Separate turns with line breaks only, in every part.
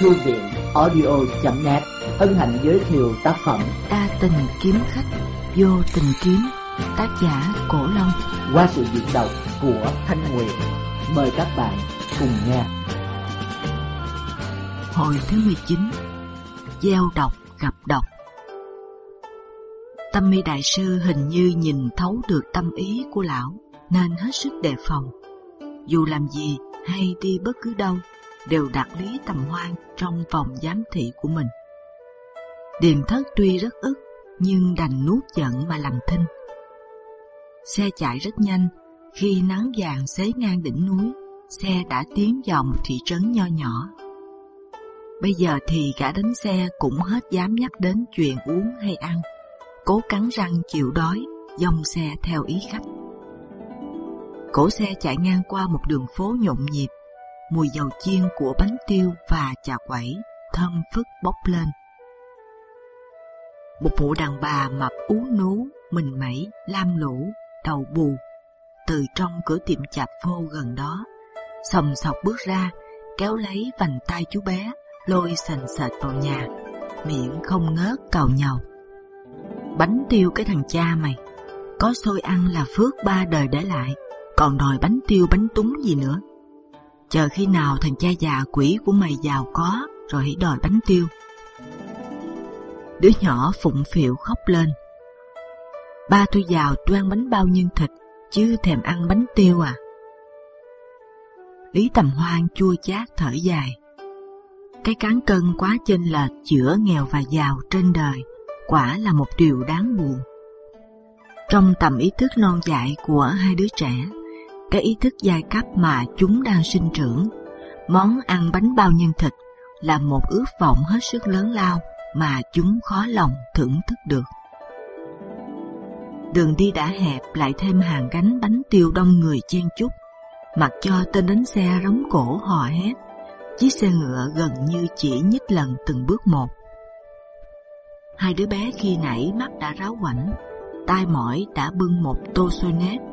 Thư viện audio.net hân hạnh giới thiệu tác phẩm
đa tình kiếm khách vô tình kiếm tác giả cổ long
qua sự diễn đọc của Thanh Nguyệt. Mời các bạn cùng nghe.
Hồi thứ 19 Gieo độc gặp độc Tâm mi đại sư hình như nhìn thấu được tâm ý của lão nên hết sức đề phòng. Dù làm gì hay đi bất cứ đâu đều đặt Lý Tầm Hoan trong vòng giám thị của mình. Điềm Thất tuy rất ức nhưng đành nuốt giận mà làm thinh. Xe chạy rất nhanh, khi nắng vàng xế ngang đỉnh núi, xe đã tiến vào một thị trấn nho nhỏ. Bây giờ thì cả đánh xe cũng hết dám nhắc đến chuyện uống hay ăn, cố cắn răng chịu đói, dòng xe theo ý khách. Cổ xe chạy ngang qua một đường phố nhộn nhịp, mùi dầu chiên của bánh tiêu và chà quẩy thơm phức bốc lên. Một mụ đàn bà mập ú nú, mình mẩy, lam lũ, đầu bù, từ trong cửa tiệm chạp vô gần đó, sầm sọc bước ra, kéo lấy vành tay chú bé, lôi sành sệt vào nhà, miệng không ngớt cầu nhau. Bánh tiêu cái thằng cha mày, có xôi ăn là phước ba đời để lại, còn đòi bánh tiêu bánh túng gì nữa chờ khi nào thằng cha già quỷ của mày giàu có rồi hãy đòi bánh tiêu. Đứa nhỏ phụng phịu khóc lên. Ba tôi giàu tôi ăn bánh bao nhân thịt chứ thèm ăn bánh tiêu à. Lý Tầm Hoan chua chát thở dài. Cái cán cân quá chênh lệch giữa nghèo và giàu trên đời quả là một điều đáng buồn. Trong tầm ý thức non dại của hai đứa trẻ, cái ý thức giai cấp mà chúng đang sinh trưởng. Món ăn bánh bao nhân thịt là một ước vọng hết sức lớn lao mà chúng khó lòng thưởng thức được. Đường đi đã hẹp lại thêm hàng gánh bánh tiêu đông người chen chúc, mặc cho tên đánh xe rống cổ hò hét. Chiếc xe ngựa gần như chỉ nhích lần từng bước một. Hai đứa bé khi nãy mắt đã ráo quảnh, tai mỏi đã bưng một tô xôi nếp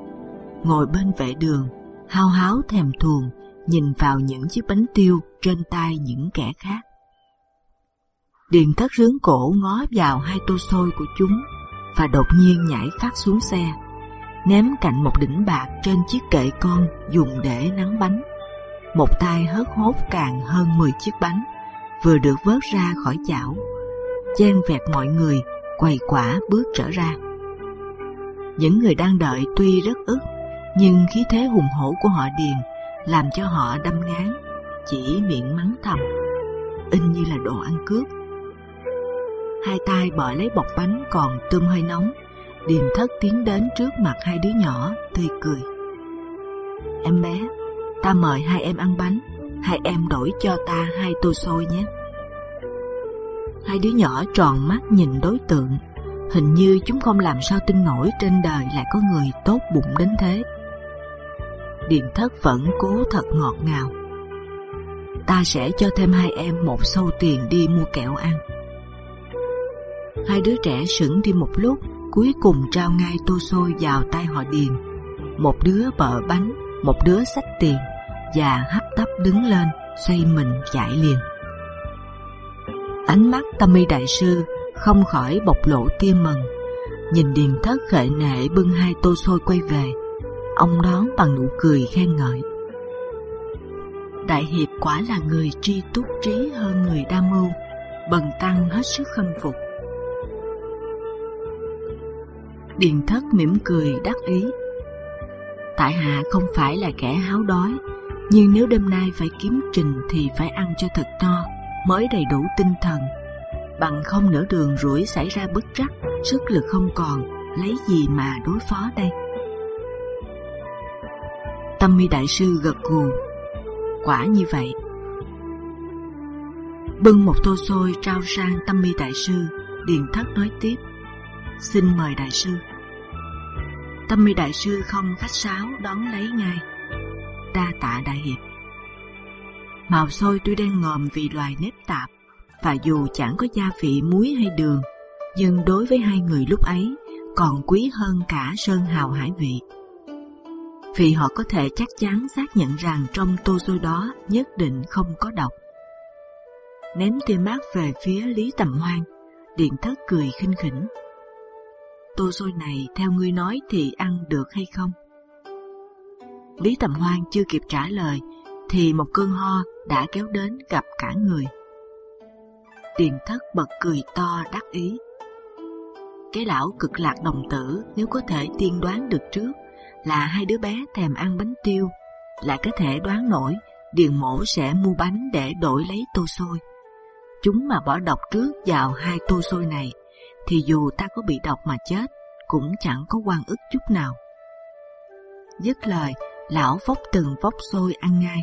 ngồi bên vệ đường, hao háo thèm thuồng nhìn vào những chiếc bánh tiêu trên tay những kẻ khác. Điền thất rướng cổ ngó vào hai tô xôi của chúng và đột nhiên nhảy phát xuống xe, ném cạnh một đỉnh bạc trên chiếc kệ con dùng để nắng bánh. Một tay hớt hốt càng hơn 10 chiếc bánh vừa được vớt ra khỏi chảo, chen vẹt mọi người quầy quả bước trở ra. Những người đang đợi tuy rất ức nhưng khí thế hùng hổ của họ Điền làm cho họ đâm ngán, chỉ miệng mắng thầm, in như là đồ ăn cướp. Hai tay bỏ lấy bọc bánh còn tươm hơi nóng, Điền thất tiến đến trước mặt hai đứa nhỏ, tươi cười. Em bé, ta mời hai em ăn bánh, hai em đổi cho ta hai tô xôi nhé. Hai đứa nhỏ tròn mắt nhìn đối tượng, hình như chúng không làm sao tin nổi trên đời lại có người tốt bụng đến thế. Điền thất vẫn cố thật ngọt ngào. Ta sẽ cho thêm hai em một sâu tiền đi mua kẹo ăn. Hai đứa trẻ sững đi một lúc, cuối cùng trao ngay tô xôi vào tay họ Điền. Một đứa bợ bánh, một đứa xách tiền và hấp tấp đứng lên, xoay mình chạy liền. Ánh mắt Tâm Mi đại sư không khỏi bộc lộ tia mừng, nhìn Điền thất khệ nệ bưng hai tô xôi quay về ông đón bằng nụ cười khen ngợi. Đại hiệp quả là người tri túc trí hơn người đa mưu, bần tăng hết sức khâm phục. Điền thất mỉm cười đắc ý. Tại hạ không phải là kẻ háo đói, nhưng nếu đêm nay phải kiếm trình thì phải ăn cho thật to, mới đầy đủ tinh thần. Bằng không nửa đường rủi xảy ra bất trắc, sức lực không còn, lấy gì mà đối phó đây? Tâm mi đại sư gật gù. Quả như vậy. Bưng một tô xôi trao sang tâm mi đại sư, điền thất nói tiếp: xin mời đại sư. Tâm mi đại sư không khách sáo đón lấy ngay. Đa tạ đại hiệp. Màu xôi tuy đen ngòm vì loài nếp tạp, và dù chẳng có gia vị muối hay đường, nhưng đối với hai người lúc ấy còn quý hơn cả sơn hào hải vị vì họ có thể chắc chắn xác nhận rằng trong tô xôi đó nhất định không có độc. ném tia mắt về phía Lý Tầm Hoan. Điện thất cười khinh khỉnh. Tô xôi này, theo ngươi nói thì ăn được hay không? Lý Tầm Hoan chưa kịp trả lời, thì một cơn ho đã kéo đến gặp cả người. Tiền thất bật cười to đắc ý. Cái lão cực lạc đồng tử, nếu có thể tiên đoán được trước là hai đứa bé thèm ăn bánh tiêu, lại có thể đoán nổi Điền mổ sẽ mua bánh để đổi lấy tô xôi. Chúng mà bỏ độc trước vào hai tô xôi này, thì dù ta có bị độc mà chết, cũng chẳng có quan ức chút nào. Dứt lời, lão phốc từng phốc xôi ăn ngay.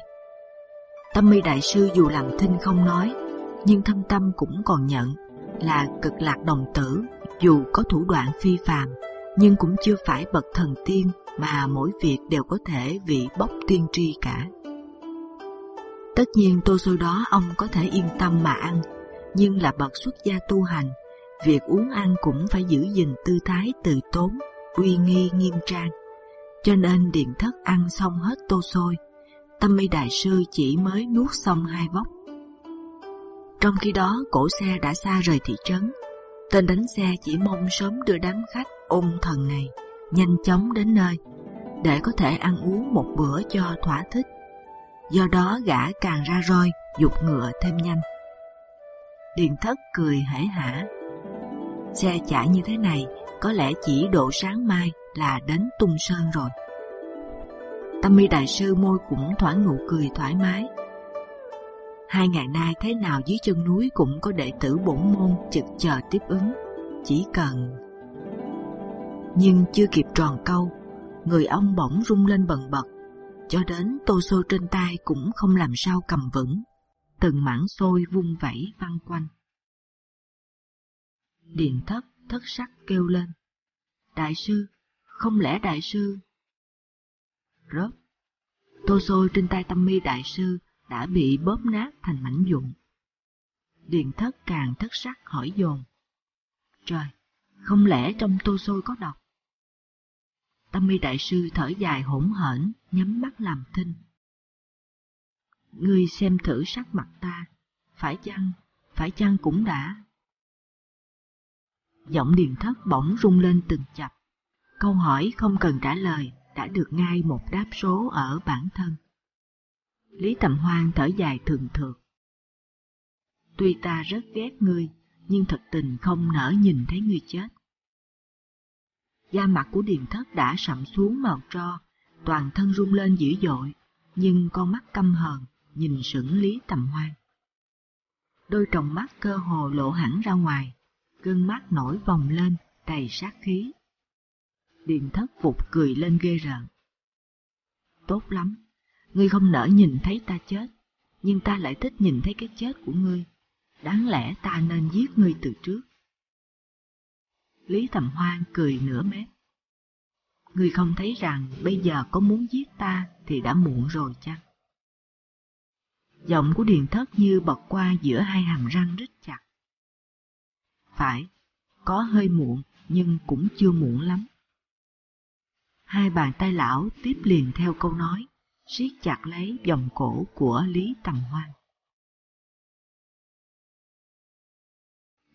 Tâm mi đại sư dù làm thinh không nói, nhưng thâm tâm cũng còn nhận là cực lạc đồng tử, dù có thủ đoạn phi phàm, nhưng cũng chưa phải bậc thần tiên mà mỗi việc đều có thể vị bốc tiên tri cả. Tất nhiên tô xôi đó ông có thể yên tâm mà ăn, nhưng là bậc xuất gia tu hành, việc uống ăn cũng phải giữ gìn tư thái từ tốn, uy nghi nghiêm trang. Cho nên điện thất ăn xong hết tô xôi, tâm mi đại sư chỉ mới nuốt xong hai vóc. Trong khi đó cổ xe đã xa rời thị trấn, tên đánh xe chỉ mong sớm đưa đám khách ôn thần này nhanh chóng đến nơi để có thể ăn uống một bữa cho thỏa thích do đó gã càng ra roi dục ngựa thêm nhanh. Điền thất cười hể hả. Xe chạy như thế này có lẽ chỉ độ sáng mai là đến tung sơn rồi. Tâm mi đại sư môi cũng thoảng nụ cười thoải mái. Hai ngày nay thế nào dưới chân núi cũng có đệ tử bổn môn trực chờ tiếp ứng, chỉ cần. Nhưng chưa kịp tròn câu, người ông bỗng rung lên bần bật, cho đến tô xô trên tay cũng không làm sao cầm vững, từng mảng xôi vung vẩy văng quanh. Điện thất thất sắc kêu lên, đại sư, không lẽ đại sư? Rớt, tô xôi trên tay tâm mi đại sư đã bị bóp nát thành mảnh vụn. Điện thất càng thất sắc hỏi dồn, trời, không lẽ trong tô xôi có độc? Tâm mi đại sư thở dài hỗn hển, nhắm mắt làm thinh. Ngươi xem thử sắc mặt ta, phải chăng, phải chăng cũng đã. Giọng điền thất bỗng rung lên từng chập. Câu hỏi không cần trả lời đã được ngay một đáp số ở bản thân. Lý Tầm Hoan thở dài thường thượt. Tuy ta rất ghét ngươi, nhưng thật tình không nỡ nhìn thấy ngươi chết. Da mặt của Điền Thất đã sậm xuống màu tro, toàn thân rung lên dữ dội, nhưng con mắt căm hờn nhìn sững Lý Tầm Hoan. Đôi tròng mắt cơ hồ lộ hẳn ra ngoài, gương mắt nổi vòng lên, đầy sát khí. Điền Thất phục cười lên ghê rợn. Tốt lắm, ngươi không nỡ nhìn thấy ta chết, nhưng ta lại thích nhìn thấy cái chết của ngươi. Đáng lẽ ta nên giết ngươi từ trước. Lý Tầm Hoan cười nửa mét. Ngươi không thấy rằng bây giờ có muốn giết ta thì đã muộn rồi chăng? Giọng của Điền Thất như bật qua giữa hai hàm răng rít chặt. Phải, có hơi muộn nhưng cũng chưa muộn lắm. Hai bàn tay lão tiếp liền theo câu nói, siết chặt lấy vòng cổ của Lý Tầm Hoan.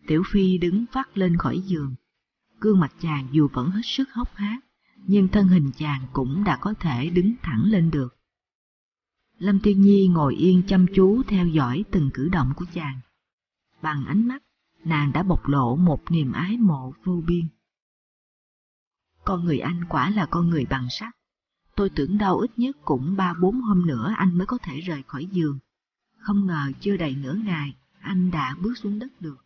Tiểu Phi đứng phát lên khỏi giường, gương mặt chàng dù vẫn hết sức hốc hác, nhưng thân hình chàng cũng đã có thể đứng thẳng lên được. Lâm Tiên Nhi ngồi yên chăm chú theo dõi từng cử động của chàng. Bằng ánh mắt, nàng đã bộc lộ một niềm ái mộ vô biên. Con người anh quả là con người bằng sắt. Tôi tưởng đâu ít nhất cũng ba bốn hôm nữa anh mới có thể rời khỏi giường. Không ngờ chưa đầy nửa ngày, anh đã bước xuống đất được.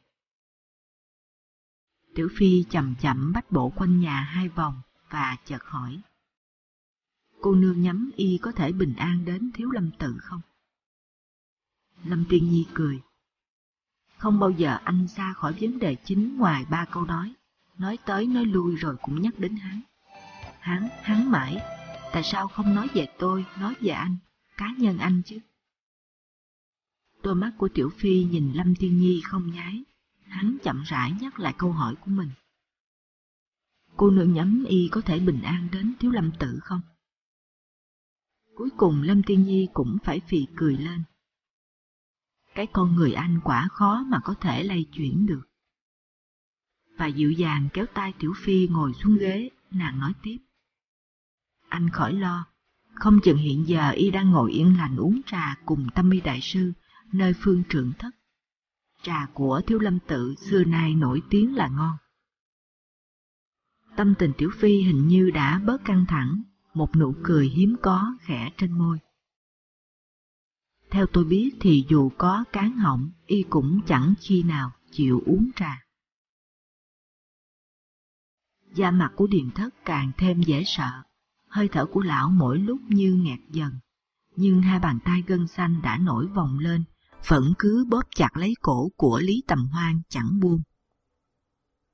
Tiểu Phi chậm chậm bách bộ quanh nhà hai vòng và chợt hỏi. Cô nương nhắm y có thể bình an đến thiếu lâm tự không? Lâm Tiên Nhi cười. Không bao giờ anh xa khỏi vấn đề chính ngoài ba câu nói. Nói tới nói lui rồi cũng nhắc đến hắn. Hắn, hắn mãi. Tại sao không nói về tôi, nói về anh, cá nhân anh chứ? Đôi mắt của Tiểu Phi nhìn Lâm Tiên Nhi không nháy, hắn chậm rãi nhắc lại câu hỏi của mình. Cô nương nhắm y có thể bình an đến thiếu lâm tử không? Cuối cùng Lâm Tiên Nhi cũng phải phì cười lên. cái con người anh quả khó mà có thể lay chuyển được. Và dịu dàng kéo tay Tiểu Phi ngồi xuống ghế, nàng nói tiếp. Anh khỏi lo, không chừng hiện giờ y đang ngồi yên lành uống trà cùng tâm mi đại sư nơi phương trưởng thất. Trà của thiếu lâm tự xưa nay nổi tiếng là ngon. Tâm tình Tiểu Phi hình như đã bớt căng thẳng, một nụ cười hiếm có khẽ trên môi. Theo tôi biết thì dù có cán họng, y cũng chẳng khi nào chịu uống trà. Da mặt của Điền Thất càng thêm dễ sợ, hơi thở của lão mỗi lúc như nghẹt dần, nhưng hai bàn tay gân xanh đã nổi vòng lên, vẫn cứ bóp chặt lấy cổ của Lý Tầm Hoan chẳng buông.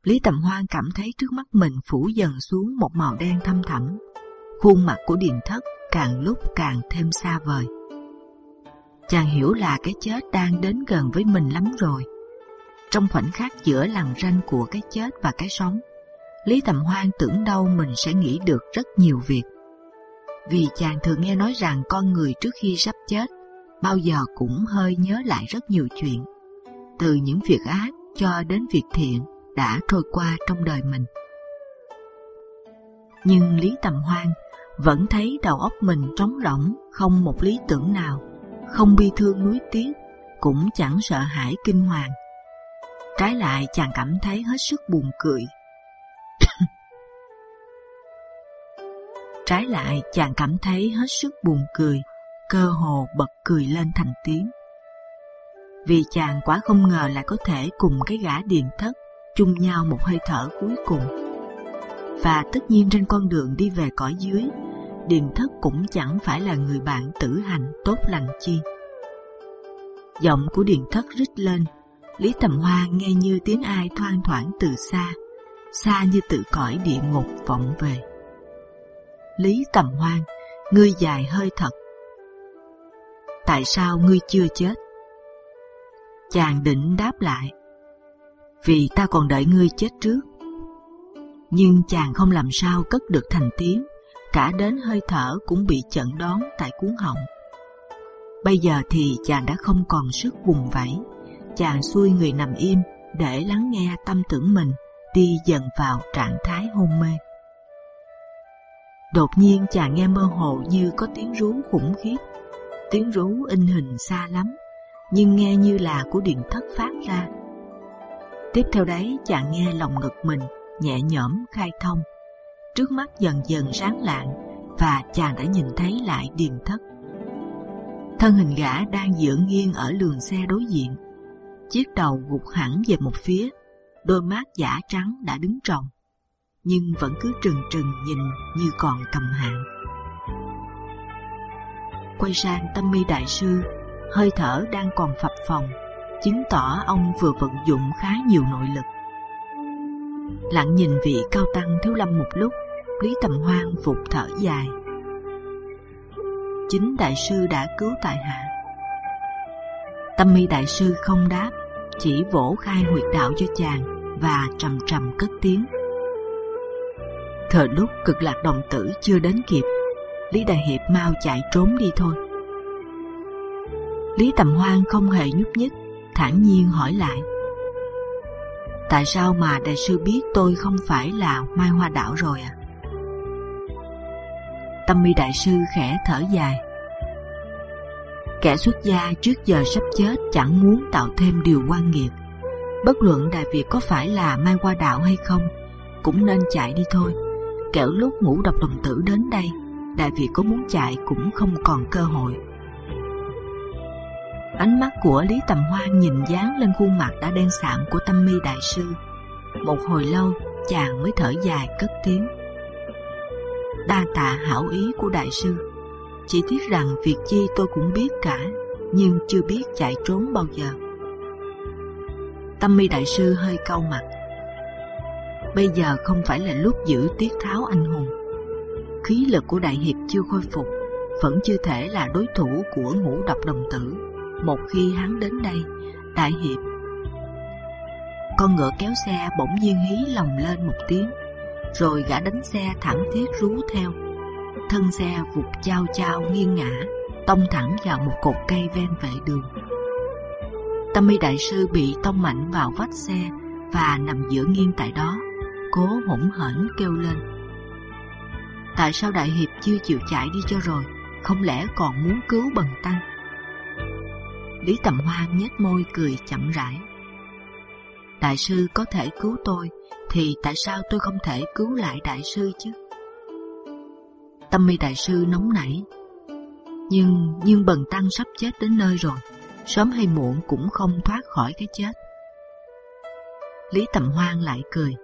Lý Tầm Hoan cảm thấy trước mắt mình phủ dần xuống một màu đen thâm thẳm, khuôn mặt của Điền Thất càng lúc càng thêm xa vời. Chàng hiểu là cái chết đang đến gần với mình lắm rồi. Trong khoảnh khắc giữa lằn ranh của cái chết và cái sống, Lý Tầm Hoan tưởng đâu mình sẽ nghĩ được rất nhiều việc. Vì chàng thường nghe nói rằng con người trước khi sắp chết bao giờ cũng hơi nhớ lại rất nhiều chuyện, từ những việc ác cho đến việc thiện đã trôi qua trong đời mình. Nhưng Lý Tầm Hoan vẫn thấy đầu óc mình trống rỗng, không một lý tưởng nào, không bi thương nuối tiếc, cũng chẳng sợ hãi kinh hoàng. Trái lại chàng cảm thấy hết sức buồn cười. Trái lại chàng cảm thấy hết sức buồn cười, cơ hồ bật cười lên thành tiếng. Vì chàng quá không ngờ lại có thể cùng cái gã điền thất chung nhau một hơi thở cuối cùng. Và tất nhiên trên con đường đi về cõi dưới, điền thất cũng chẳng phải là người bạn tử hành tốt lành chi. Giọng của điền thất rít lên, Lý Tầm Hoa nghe như tiếng ai thoang thoảng từ xa, xa như tự cõi địa ngục vọng về. Lý Tầm Hoan, ngươi dài hơi thật. Tại sao ngươi chưa chết? Chàng định đáp lại, vì ta còn đợi ngươi chết trước. Nhưng chàng không làm sao cất được thành tiếng, cả đến hơi thở cũng bị chận đón tại cuốn họng. Bây giờ thì chàng đã không còn sức vùng vẫy, chàng xuôi người nằm im để lắng nghe tâm tưởng mình đi dần vào trạng thái hôn mê. Đột nhiên chàng nghe mơ hồ như có tiếng rú khủng khiếp, tiếng rú in hình xa lắm, nhưng nghe như là của điện thất phát ra. Tiếp theo đấy chàng nghe lòng ngực mình nhẹ nhõm khai thông, trước mắt dần dần sáng lạng và chàng đã nhìn thấy lại điện thất. Thân hình gã đang dựa nghiêng ở lường xe đối diện, chiếc đầu gục hẳn về một phía, đôi mắt giả trắng đã đứng tròn nhưng vẫn cứ trừng trừng nhìn như còn cầm hạng. Quay sang tâm mi đại sư, hơi thở đang còn phập phồng, chứng tỏ ông vừa vận dụng khá nhiều nội lực. Lặng nhìn vị cao tăng thiếu lâm một lúc, Lý Tầm Hoan phục thở dài. Chính đại sư đã cứu tại hạ. Tâm mi đại sư không đáp, chỉ vỗ khai huyệt đạo cho chàng và trầm trầm cất tiếng. Thời lúc cực lạc đồng tử chưa đến kịp, Lý Đại Hiệp mau chạy trốn đi thôi. Lý Tầm Hoan không hề nhúc nhích, thản nhiên hỏi lại: Tại sao mà đại sư biết tôi không phải là Mai Hoa Đảo rồi à? Tâm mi đại sư khẽ thở dài. Kẻ xuất gia trước giờ sắp chết chẳng muốn tạo thêm điều quan nghiệt. Bất luận Đại Việt có phải là Mai Hoa Đạo hay không, cũng nên chạy đi thôi. Kẻo lúc ngũ độc đồng tử đến đây, Đại Việt có muốn chạy cũng không còn cơ hội. Ánh mắt của Lý Tầm hoa nhìn dán lên khuôn mặt đã đen sạm của Tâm Mi đại sư. Một hồi lâu, chàng mới thở dài cất tiếng. Đa tạ hảo ý của đại sư. Chỉ tiếc rằng việc chi tôi cũng biết cả, nhưng chưa biết chạy trốn bao giờ. Tâm Mi đại sư hơi cau mặt. Bây giờ không phải là lúc giữ tiết tháo anh hùng. Khí lực của đại hiệp chưa khôi phục, vẫn chưa thể là đối thủ của ngũ độc đồng tử một khi hắn đến đây, đại hiệp. Con ngựa kéo xe bỗng nhiên hí lòng lên một tiếng, rồi gã đánh xe thẳng thiết rú theo. Thân xe vụt chao chao nghiêng ngã, tông thẳng vào một cột cây ven vệ đường. Tâm y đại sư bị tông mạnh vào vách xe và nằm giữa nghiêng tại đó, cố hỗn hển kêu lên. Tại sao đại hiệp chưa chịu chạy đi cho rồi? Không lẽ còn muốn cứu bần tăng? Lý Tầm Hoan nhếch môi cười chậm rãi. Đại sư có thể cứu tôi, thì tại sao tôi không thể cứu lại đại sư chứ? Tâm mi đại sư nóng nảy. Nhưng nhưng bần tăng sắp chết đến nơi rồi, sớm hay muộn cũng không thoát khỏi cái chết. Lý Tầm Hoan lại cười.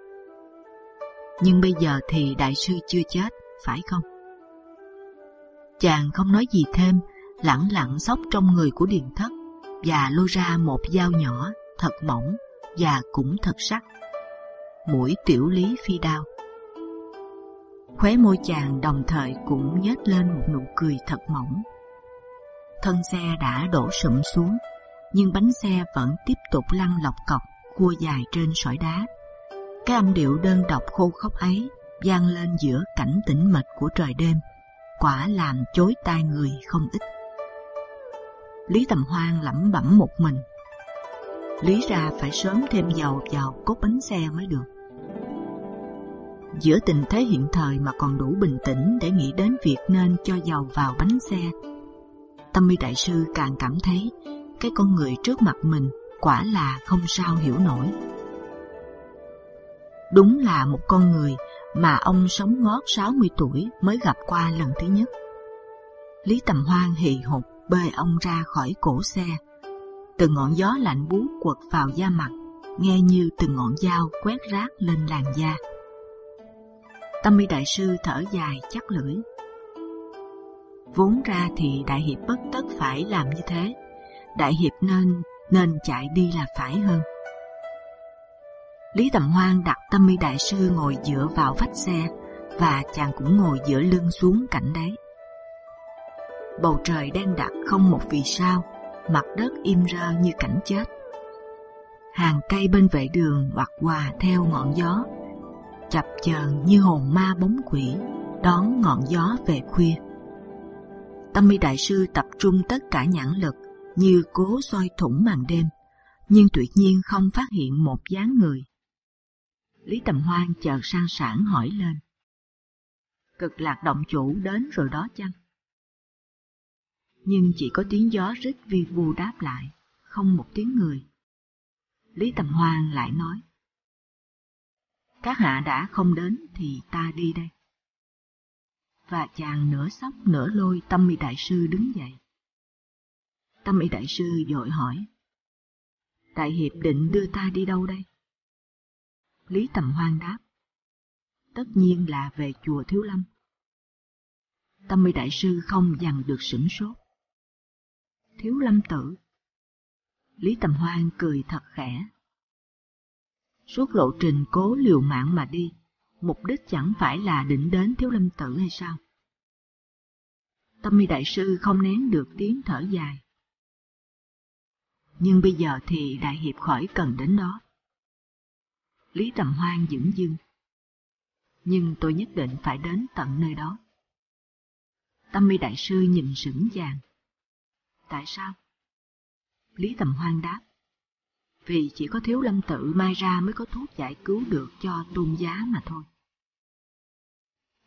Nhưng bây giờ thì đại sư chưa chết, phải không? Chàng không nói gì thêm, lẳng lặng xốc trong người của Điền Thất và lôi ra một dao nhỏ thật mỏng và cũng thật sắc. Mũi tiểu lý phi đao. Khóe môi chàng đồng thời cũng nhếch lên một nụ cười thật mỏng. Thân xe đã đổ sụm xuống, nhưng bánh xe vẫn tiếp tục lăn lọc cọc cua dài trên sỏi đá. Cái âm điệu đơn độc khô khốc ấy vang lên giữa cảnh tĩnh mịch của trời đêm, quả làm chối tai người không ít. Lý Tầm Hoan lẩm bẩm một mình. Lý ra phải sớm thêm dầu vào cốt bánh xe mới được. Giữa tình thế hiện thời mà còn đủ bình tĩnh để nghĩ đến việc nên cho dầu vào bánh xe, Tâm mi đại sư càng cảm thấy cái con người trước mặt mình quả là không sao hiểu nổi. Đúng là một con người mà ông sống ngót 60 tuổi mới gặp qua lần thứ nhất. Lý Tầm Hoan hì hục bê ông ra khỏi cổ xe. Từng ngọn gió lạnh buốt quật vào da mặt, nghe như từng ngọn dao quét rác lên làn da. Tâm mi đại sư thở dài chắc lưỡi. Vốn ra thì đại hiệp bất tất phải làm như thế. Đại hiệp nên nên chạy đi là phải hơn. Lý Tầm Hoan đặt Tâm Mi Đại sư ngồi dựa vào vách xe và chàng cũng ngồi dựa lưng xuống cạnh đấy. Bầu trời đen đặc không một vì sao, mặt đất im rơ như cảnh chết. Hàng cây bên vệ đường hoặc hòa theo ngọn gió, chập chờn như hồn ma bóng quỷ đón ngọn gió về khuya. Tâm mi đại sư tập trung tất cả nhãn lực như cố soi thủng màn đêm, nhưng tuyệt nhiên không phát hiện một dáng người. Lý Tầm Hoan chờ sang sản hỏi lên. Cực lạc động chủ đến rồi đó chăng? Nhưng chỉ có tiếng gió rít vi vu đáp lại, không một tiếng người. Lý Tầm Hoan lại nói. Các hạ đã không đến thì ta đi đây. Và chàng nửa sóc nửa lôi tâm y đại sư đứng dậy. Tâm y đại sư dội hỏi. Đại hiệp định đưa ta đi đâu đây? Lý Tầm Hoan đáp. Tất nhiên là về chùa Thiếu Lâm. Tâm Mi đại sư không dằn được sửng sốt. Thiếu Lâm tử. Lý Tầm Hoan cười thật khẽ. Suốt lộ trình cố liều mạng mà đi, mục đích chẳng phải là định đến Thiếu Lâm tử hay sao? Tâm mi đại sư không nén được tiếng thở dài nhưng bây giờ thì đại hiệp khỏi cần đến đó. Lý Tầm Hoan dững dưng, nhưng tôi nhất định phải đến tận nơi đó. Tâm mi đại sư nhìn sững vàng. Tại sao? Lý Tầm Hoan đáp, vì chỉ có thiếu lâm tự mai ra mới có thuốc giải cứu được cho tôn giá mà thôi.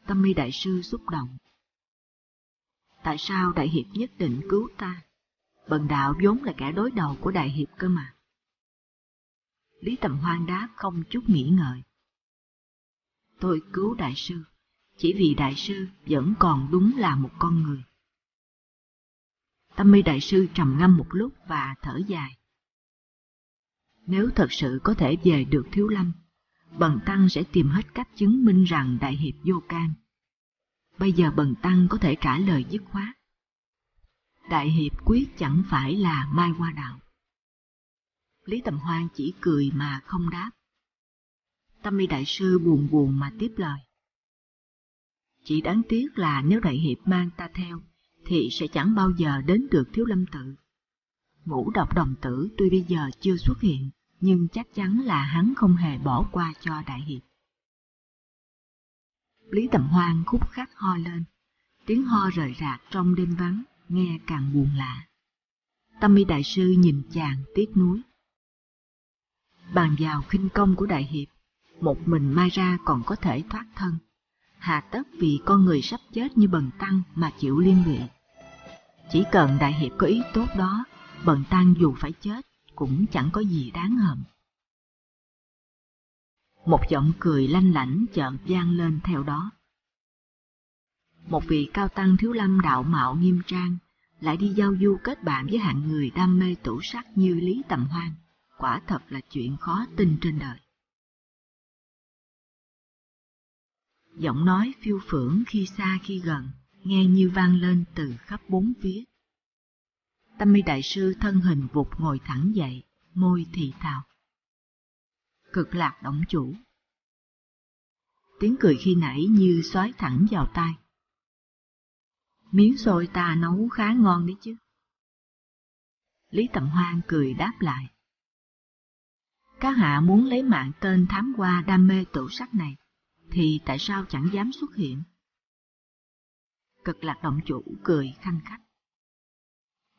Tâm mi đại sư xúc động. Tại sao đại hiệp nhất định cứu ta? Bần đạo vốn là kẻ đối đầu của đại hiệp cơ mà. Lý Tầm Hoan đáp không chút nghĩ ngợi. Tôi cứu đại sư, chỉ vì đại sư vẫn còn đúng là một con người. Tâm mi đại sư trầm ngâm một lúc và thở dài. Nếu thật sự có thể về được Thiếu Lâm, Bần Tăng sẽ tìm hết cách chứng minh rằng Đại Hiệp vô can. Bây giờ Bần Tăng có thể trả lời dứt khoát. Đại hiệp quyết chẳng phải là Mai Hoa Đạo. Lý Tầm Hoan chỉ cười mà không đáp. Tâm mi đại sư buồn buồn mà tiếp lời. Chỉ đáng tiếc là nếu đại hiệp mang ta theo, thì sẽ chẳng bao giờ đến được thiếu lâm tự. Ngũ độc đồng tử tuy bây giờ chưa xuất hiện, nhưng chắc chắn là hắn không hề bỏ qua cho đại hiệp. Lý Tầm Hoan khúc khắc ho lên, tiếng ho rời rạc trong đêm vắng, nghe càng buồn lạ. Tâm mi đại sư nhìn chàng tiếc nuối. Bàn vào khinh công của đại hiệp, một mình mai ra còn có thể thoát thân. Hà tất vì con người sắp chết như bần tăng mà chịu liên lụy. Chỉ cần đại hiệp có ý tốt đó, bần tăng dù phải chết cũng chẳng có gì đáng hận. Một giọng cười lanh lảnh chợt vang lên theo đó. Một vị cao tăng thiếu lâm đạo mạo nghiêm trang lại đi giao du kết bạn với hạng người đam mê tủ sắc như Lý Tầm Hoan, quả thật là chuyện khó tin trên đời. Giọng nói phiêu phưởng khi xa khi gần, nghe như vang lên từ khắp bốn phía. Tâm mi đại sư thân hình vụt ngồi thẳng dậy, môi thì thào. Cực lạc động chủ. Tiếng cười khi nãy như xoáy thẳng vào tai. Miếng xôi ta nấu khá ngon đấy chứ. Lý Tầm Hoan cười đáp lại. Các hạ muốn lấy mạng tên thám qua đam mê tủ sắc này, thì tại sao chẳng dám xuất hiện? Cực lạc động chủ cười khanh khách.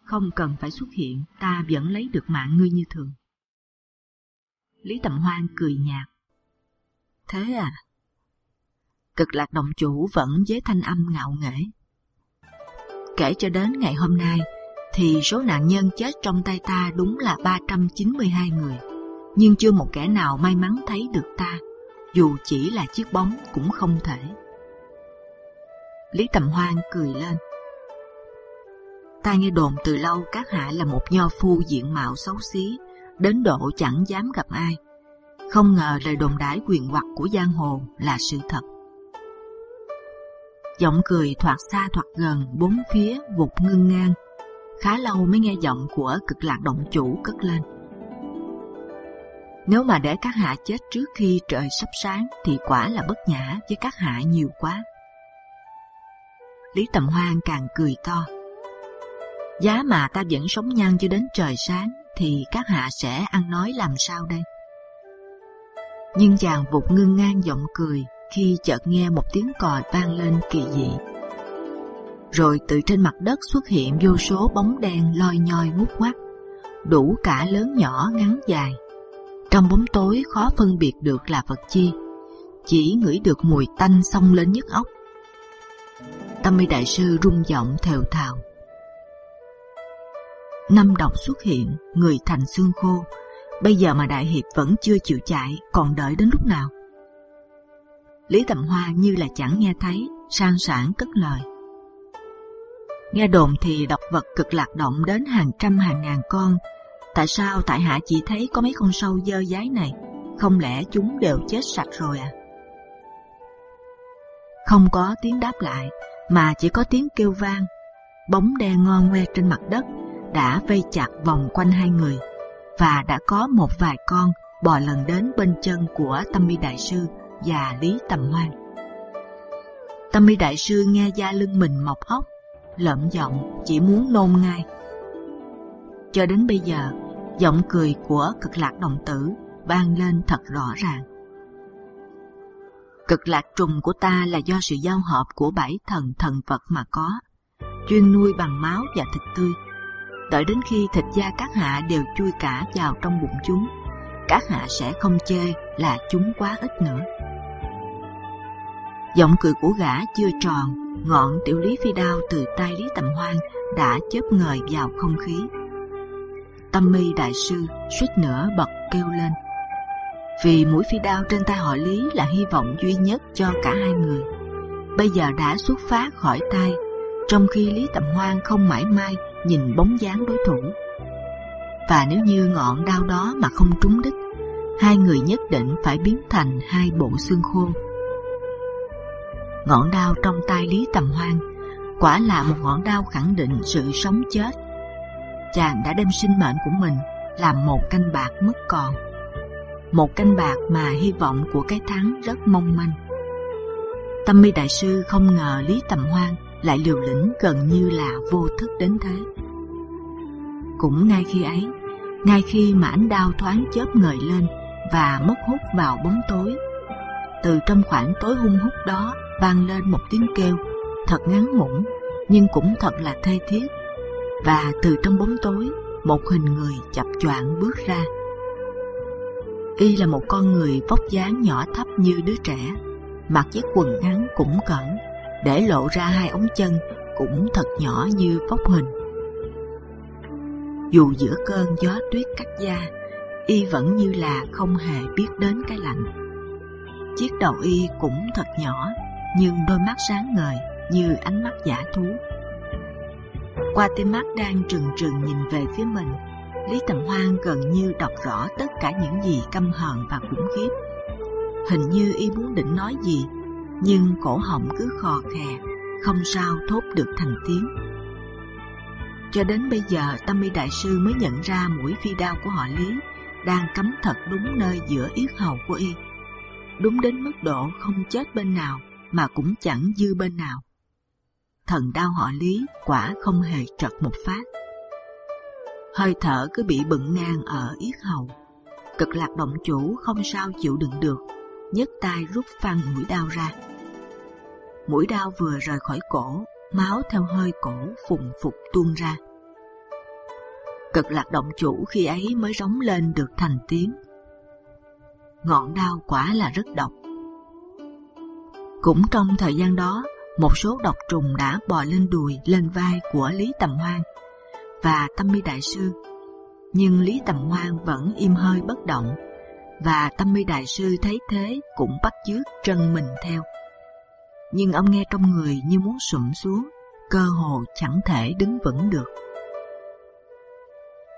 Không cần phải xuất hiện, ta vẫn lấy được mạng ngươi như thường. Lý Tầm Hoan cười nhạt. Thế à? Cực lạc động chủ vẫn với thanh âm ngạo nghễ. Kể cho đến ngày hôm nay, thì số nạn nhân chết trong tay ta đúng là 392 người, nhưng chưa một kẻ nào may mắn thấy được ta, dù chỉ là chiếc bóng cũng không thể. Lý Tầm Hoan cười lên. Ta nghe đồn từ lâu các hạ là một nho phu diện mạo xấu xí, đến độ chẳng dám gặp ai. Không ngờ lời đồn đãi quyền hoặc của giang hồ là sự thật. Giọng cười thoạt xa thoạt gần, bốn phía vụt ngưng ngang. Khá lâu mới nghe giọng của cực lạc động chủ cất lên. Nếu mà để các hạ chết trước khi trời sắp sáng thì quả là bất nhã với các hạ nhiều quá. Lý Tầm Hoan càng cười to. Giá mà ta vẫn sống nhăn cho đến trời sáng thì các hạ sẽ ăn nói làm sao đây? Nhưng chàng vụt ngưng ngang giọng cười khi chợt nghe một tiếng còi vang lên kỳ dị. Rồi từ trên mặt đất xuất hiện vô số bóng đen loi nhoi ngút ngoắt, đủ cả lớn nhỏ ngắn dài. Trong bóng tối khó phân biệt được là vật chi, chỉ ngửi được mùi tanh xông lên nhức óc. Tâm mi đại sư rung giọng thều thào. Năm độc xuất hiện, người thành xương khô. Bây giờ mà đại hiệp vẫn chưa chịu chạy, còn đợi đến lúc nào? Lý Tầm Hoa như là chẳng nghe thấy, sang sảng cất lời. Nghe đồn thì độc vật cực lạc động đến hàng trăm hàng ngàn con. Tại sao tại hạ chỉ thấy có mấy con sâu dơ dái này? Không lẽ chúng đều chết sạch rồi à? Không có tiếng đáp lại, mà chỉ có tiếng kêu vang. Bóng đen ngon ngoe trên mặt đất đã vây chặt vòng quanh hai người, và đã có một vài con bò lần đến bên chân của Tâm Mi Đại sư và Lý Tầm Hoan. Tâm mi đại sư nghe da lưng mình mọc ốc, lợm giọng chỉ muốn nôn ngay. Cho đến bây giờ, giọng cười của cực lạc đồng tử vang lên thật rõ ràng. Cực lạc trùng của ta là do sự giao hợp của bảy thần thần vật mà có, chuyên nuôi bằng máu và thịt tươi. Đợi đến khi thịt da các hạ đều chui cả vào trong bụng chúng, các hạ sẽ không chê là chúng quá ít nữa. Giọng cười của gã chưa tròn, ngọn tiểu lý phi đao từ tay Lý Tầm Hoan đã chớp ngời vào không khí. Tâm mi đại sư suýt nữa bật kêu lên, vì mũi phi đao trên tay họ Lý là hy vọng duy nhất cho cả hai người. Bây giờ đã xuất phát khỏi tay, trong khi Lý Tầm Hoan không mãi mai nhìn bóng dáng đối thủ. Và nếu như ngọn đao đó mà không trúng đích, hai người nhất định phải biến thành hai bộ xương khô ngọn đao trong tay Lý Tầm Hoan quả là một ngọn đao khẳng định sự sống chết. Chàng đã đem sinh mệnh của mình làm một canh bạc mất còn, một canh bạc mà hy vọng của cái thắng rất mong manh. Tâm mi đại sư không ngờ Lý Tầm Hoan lại liều lĩnh gần như là vô thức đến thế. Cũng ngay khi ấy, ngay khi mà ánh đao thoáng chớp ngời lên và mất hút vào bóng tối, từ trong khoảng tối hung hút đó vang lên một tiếng kêu thật ngắn ngủn nhưng cũng thật là thê thiết và từ trong bóng tối một hình người chập choạng bước ra. Y là một con người vóc dáng nhỏ thấp như đứa trẻ, mặc chiếc quần ngắn cũng cẩn, để lộ ra hai ống chân cũng thật nhỏ như vóc hình. Dù giữa cơn gió tuyết cắt da, y vẫn như là không hề biết đến cái lạnh. Chiếc đầu y cũng thật nhỏ, nhưng đôi mắt sáng ngời như ánh mắt giả thú. Qua tia mắt đang trừng trừng nhìn về phía mình, Lý Tầm Hoan gần như đọc rõ tất cả những gì căm hờn và khủng khiếp. Hình như y muốn định nói gì, nhưng cổ họng cứ khò khè, không sao thốt được thành tiếng. Cho đến bây giờ, Tâm Mi Đại sư mới nhận ra mũi phi đao của họ Lý đang cắm thật đúng nơi giữa yết hầu của y, đúng đến mức độ không chết bên nào mà cũng chẳng dư bên nào. Thần đau họ Lý quả không hề trật một phát, hơi thở cứ bị bận ngang ở yết hầu. Cực lạc động chủ không sao chịu đựng được, nhấc tay rút phăng mũi đau ra. Mũi đau vừa rời khỏi cổ, máu theo hơi cổ phùng phục tuôn ra. Cực lạc động chủ khi ấy mới rống lên được thành tiếng. Ngọn đau quả là rất độc. Cũng trong thời gian đó, một số độc trùng đã bò lên đùi, lên vai của Lý Tầm Hoan và Tâm Mi Đại sư, nhưng Lý Tầm Hoan vẫn im hơi bất động, và Tâm Mi Đại sư thấy thế cũng bắt chước trân mình theo. Nhưng ông nghe trong người như muốn sụm xuống, cơ hồ chẳng thể đứng vững được.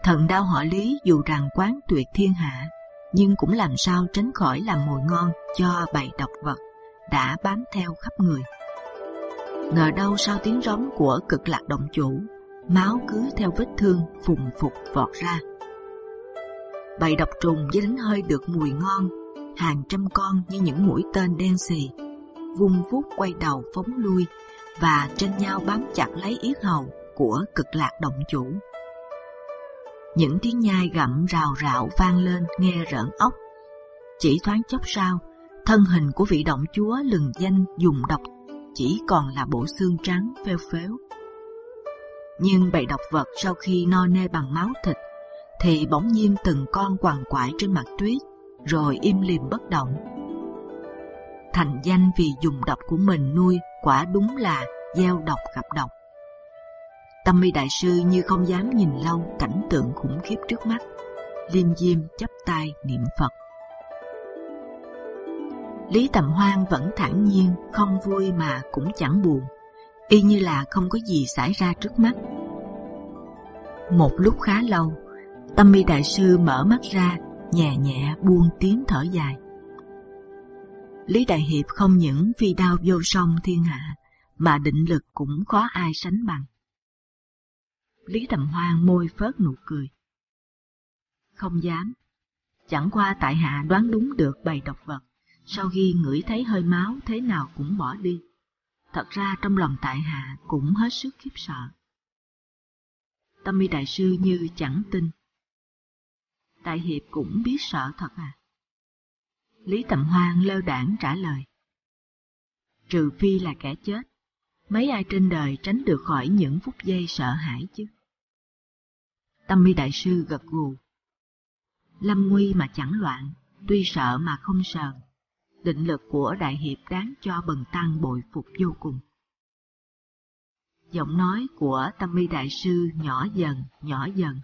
Thần đao họ Lý dù rằng quán tuyệt thiên hạ, nhưng cũng làm sao tránh khỏi làm mồi ngon cho bầy độc vật đã bám theo khắp người. Ngờ đâu sau tiếng rống của cực lạc động chủ, máu cứ theo vết thương phùng phục vọt ra. Bầy độc trùng với đánh hơi được mùi ngon, hàng trăm con như những mũi tên đen xì, vung vút quay đầu phóng lui và tranh nhau bám chặt lấy yết hầu của cực lạc động chủ. Những tiếng nhai gặm rào rạo vang lên nghe rợn óc Chỉ thoáng chốc sau, thân hình của vị động chúa lừng danh dùng độc chỉ còn là bộ xương trắng phêu phếu. Nhưng bầy độc vật sau khi no nê bằng máu thịt, thì bỗng nhiên từng con quằn quại trên mặt tuyết, rồi im lìm bất động. Thành danh vì dùng độc của mình nuôi quả đúng là gieo độc gặp độc. Tâm mi đại sư như không dám nhìn lâu cảnh tượng khủng khiếp trước mắt, liêm diêm chắp tay niệm Phật. Lý Tầm Hoan vẫn thản nhiên, không vui mà cũng chẳng buồn, y như là không có gì xảy ra trước mắt. Một lúc khá lâu, Tâm Mi Đại sư mở mắt ra, nhẹ nhẹ buông tiếng thở dài. Lý Đại Hiệp không những phi đao vô song thiên hạ, mà định lực cũng khó ai sánh bằng. Lý Tầm Hoan môi phớt nụ cười. Không dám, chẳng qua tại hạ đoán đúng được bầy độc vật, sau khi ngửi thấy hơi máu thế nào cũng bỏ đi. Thật ra trong lòng tại hạ cũng hết sức khiếp sợ. Tâm mi đại sư như chẳng tin. Đại hiệp cũng biết sợ thật à? Lý Tầm Hoan lơ đảng trả lời. Trừ phi là kẻ chết, mấy ai trên đời tránh được khỏi những phút giây sợ hãi chứ? Tâm mi đại sư gật gù. Lâm nguy mà chẳng loạn, tuy sợ mà không sờn. Định lực của đại hiệp đáng cho bần tăng bội phục vô cùng. Giọng nói của tâm mi đại sư nhỏ dần, nhỏ dần,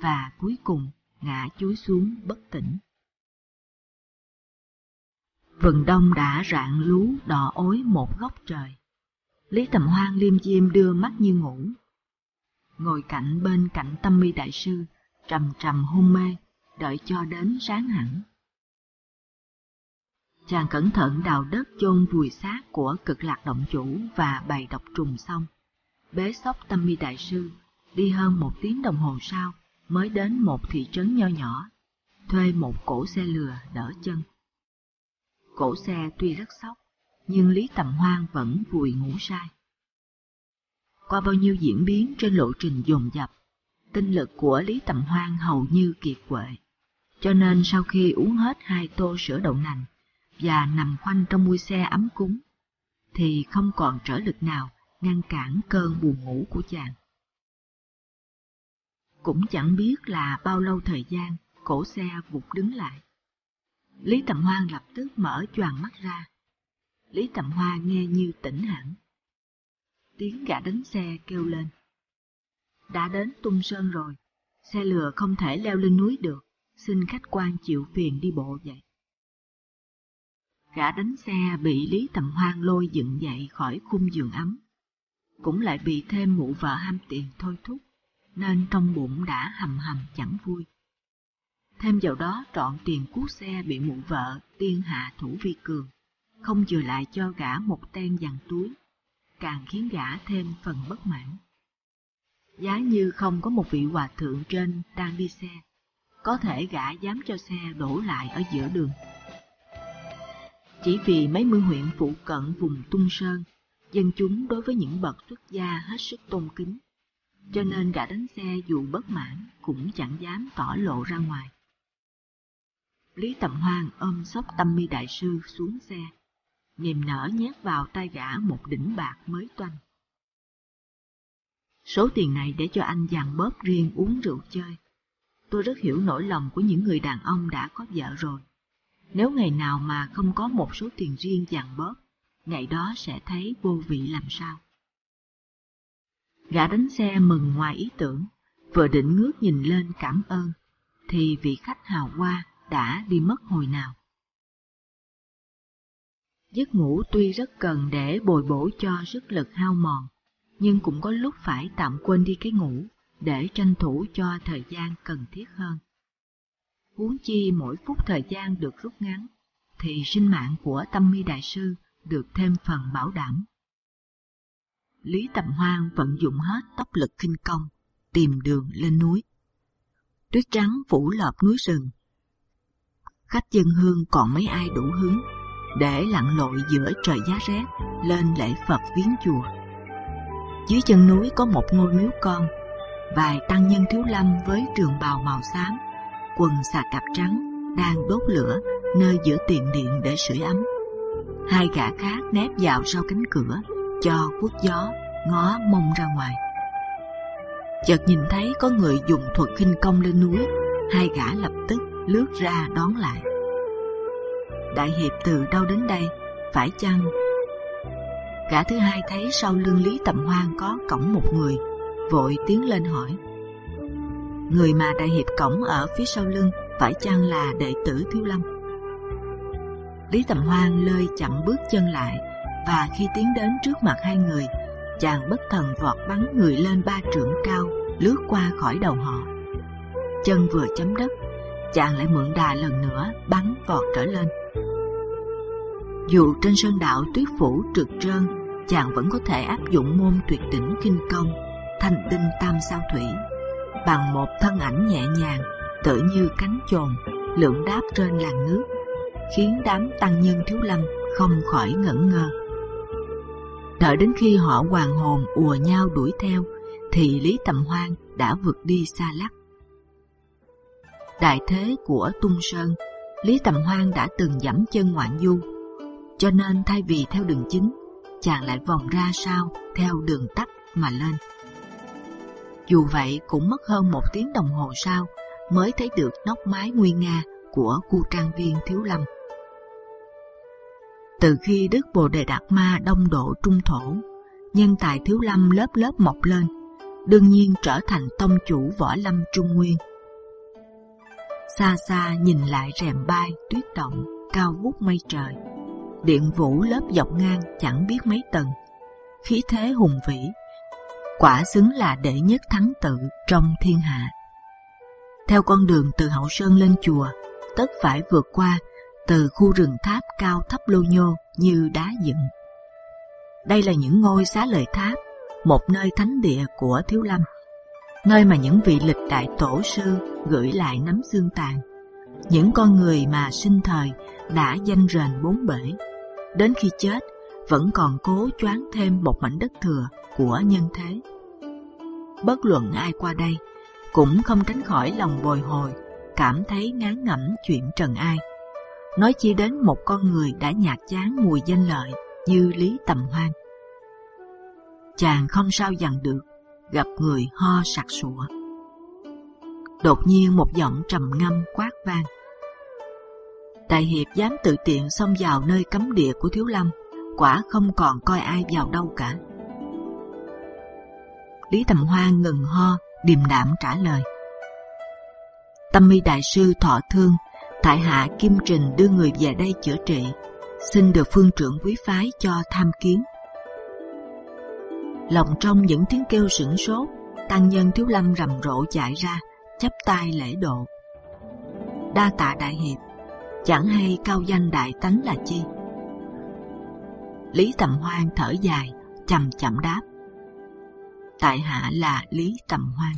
và cuối cùng ngã chuối xuống bất tỉnh. Vườn đông đã rạng lú đỏ ối một góc trời. Lý Tầm Hoan liêm diêm đưa mắt như ngủ. Ngồi cạnh bên cạnh tâm mi đại sư, trầm trầm hôn mê, đợi cho đến sáng hẳn. Chàng cẩn thận đào đất chôn vùi xác của cực lạc động chủ và bày độc trùng xong bế sóc tâm mi đại sư, đi hơn một tiếng đồng hồ sau mới đến một thị trấn nho nhỏ, thuê một cổ xe lừa đỡ chân. Cổ xe tuy rất sóc, nhưng Lý Tầm Hoan vẫn vùi ngủ say. Qua bao nhiêu diễn biến trên lộ trình dồn dập, tinh lực của Lý Tầm Hoan hầu như kiệt quệ, cho nên sau khi uống hết hai tô sữa đậu nành và nằm khoanh trong mui xe ấm cúng, thì không còn trở lực nào ngăn cản cơn buồn ngủ của chàng. Cũng chẳng biết là bao lâu thời gian, cổ xe vụt đứng lại. Lý Tầm Hoan lập tức mở choàng mắt ra. Lý Tầm Hoa nghe như tỉnh hẳn. Tiếng gã đánh xe kêu lên. Đã đến Tung Sơn rồi, xe lừa không thể leo lên núi được, xin khách quan chịu phiền đi bộ vậy. Gã đánh xe bị Lý Tầm Hoan lôi dựng dậy khỏi khung giường ấm, cũng lại bị thêm mụ vợ ham tiền thôi thúc, nên trong bụng đã hầm hầm chẳng vui. Thêm vào đó trọn tiền cuốc xe bị mụ vợ tiên hạ thủ vi cường, không chừa lại cho gã một ten dằn túi, càng khiến gã thêm phần bất mãn. Giá như không có một vị hòa thượng trên đang đi xe, có thể gã dám cho xe đổ lại ở giữa đường. Chỉ vì mấy mươi huyện phụ cận vùng Tung Sơn, dân chúng đối với những bậc xuất gia hết sức tôn kính, cho nên gã đánh xe dù bất mãn cũng chẳng dám tỏ lộ ra ngoài. Lý Tầm Hoan ôm sóc tâm mi đại sư xuống xe, niềm nở nhét vào tay gã một đỉnh bạc mới toanh. Số tiền này để cho anh dàn bóp riêng uống rượu chơi. Tôi rất hiểu nỗi lòng của những người đàn ông đã có vợ rồi. Nếu ngày nào mà không có một số tiền riêng dàn bớt ngày đó sẽ thấy vô vị làm sao. Gã đánh xe mừng ngoài ý tưởng, vừa định ngước nhìn lên cảm ơn, thì vị khách hào hoa đã đi mất hồi nào. Giấc ngủ tuy rất cần để bồi bổ cho sức lực hao mòn, nhưng cũng có lúc phải tạm quên đi cái ngủ để tranh thủ cho thời gian cần thiết hơn. Huống chi mỗi phút thời gian được rút ngắn, thì sinh mạng của tâm mi đại sư được thêm phần bảo đảm. Lý Tầm Hoan vận dụng hết tốc lực kinh công, tìm đường lên núi. Tuyết trắng phủ lợp núi rừng. Khách dân hương còn mấy ai đủ hứng để lặn lội giữa trời giá rét lên lễ Phật viếng chùa. Dưới chân núi có một ngôi miếu con, vài tăng nhân thiếu lâm với trường bào màu xám, quần xà cạp trắng đang đốt lửa nơi giữa tiền điện để sưởi ấm. Hai gã khác nép vào sau cánh cửa cho quốc gió ngó mông ra ngoài. Chợt nhìn thấy có người dùng thuật khinh công lên núi, hai gã lập tức lướt ra đón lại. Đại hiệp từ đâu đến đây? Phải chăng? Gã thứ hai thấy sau lưng Lý Tầm Hoan có cổng một người, vội tiến lên hỏi. Người mà đại hiệp cổng ở phía sau lưng phải chăng là đệ tử Thiếu Lâm? Lý Tầm Hoan lơi chậm bước chân lại và khi tiến đến trước mặt hai người, chàng bất thần vọt bắn người lên ba trượng cao, lướt qua khỏi đầu họ. Chân vừa chấm đất, chàng lại mượn đà lần nữa bắn vọt trở lên. Dù trên sơn đạo tuyết phủ trượt trơn, chàng vẫn có thể áp dụng môn tuyệt đỉnh kinh công, thành tinh tam sao thủy, bằng một thân ảnh nhẹ nhàng, tự như cánh chồn, lượn đáp trên làn nước, khiến đám tăng nhân thiếu lâm không khỏi ngẩn ngơ. Đợi đến khi họ hoàng hồn ùa nhau đuổi theo, thì Lý Tầm Hoan đã vượt đi xa lắc. Đại thế của Tung Sơn, Lý Tầm Hoan đã từng dẫm chân ngoạn du cho nên thay vì theo đường chính, chàng lại vòng ra sau theo đường tắt mà lên. Dù vậy cũng mất hơn một tiếng đồng hồ sau mới thấy được nóc mái nguy nga của khu trang viên Thiếu Lâm. Từ khi Đức Bồ Đề Đạt Ma đông độ trung thổ, nhân tài Thiếu Lâm lớp lớp mọc lên, đương nhiên trở thành tông chủ võ lâm Trung Nguyên. Xa xa nhìn lại rèm bay tuyết động cao vút mây trời, điện vũ lớp dọc ngang chẳng biết mấy tầng, khí thế hùng vĩ, quả xứng là đệ nhất thắng tự trong thiên hạ. Theo con đường từ hậu sơn lên chùa, tất phải vượt qua từ khu rừng tháp cao thấp lô nhô như đá dựng. Đây là những ngôi xá lợi tháp, một nơi thánh địa của thiếu lâm, nơi mà những vị lịch đại tổ sư gửi lại nắm xương tàn, những con người mà sinh thời đã danh rền bốn bể, đến khi chết vẫn còn cố choáng thêm một mảnh đất thừa của nhân thế. Bất luận ai qua đây cũng không tránh khỏi lòng bồi hồi, cảm thấy ngán ngẩm chuyện trần ai. Nói chi đến một con người đã nhạt chán mùi danh lợi như Lý Tầm Hoan. Chàng không sao dằn được, gặp người ho sặc sụa. Đột nhiên một giọng trầm ngâm quát vang. Đại hiệp dám tự tiện xông vào nơi cấm địa của thiếu lâm, quả không còn coi ai vào đâu cả. Lý Tầm Hoa ngừng ho, điềm đạm trả lời. Tâm mi đại sư thọ thương, tại hạ Kim Trình đưa người về đây chữa trị, xin được phương trưởng quý phái cho tham kiến. Lòng trong những tiếng kêu sửng sốt, tăng nhân thiếu lâm rầm rộ chạy ra, chắp tay lễ độ. Đa tạ đại hiệp, chẳng hay cao danh đại tánh là chi. Lý Tầm Hoan thở dài, chậm chậm đáp: tại hạ là Lý Tầm Hoan.